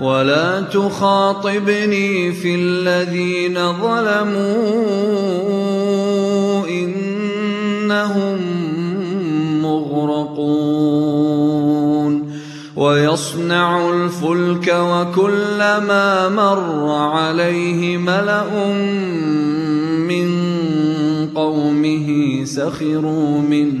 ولا تخاطبني في الذين ظلموا إنهم مغرقون ويصنع الفلك وكلما مر عليه ملأ من قومه سخروا منه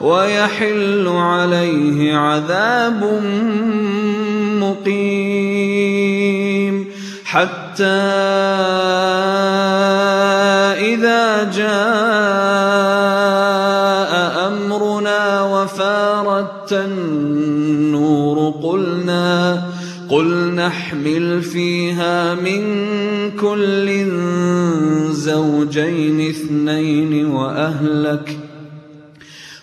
ويحل عليه عذاب مقيم. حتى إذا جاء أمرنا وفاردت النور قلنا قل نحمل فيها من كل زوجين اثنين وأهلك.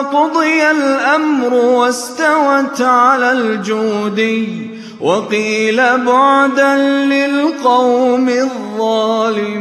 وقضي الأمر واستوت على الجودي وقيل بعدا للقوم الظالمين.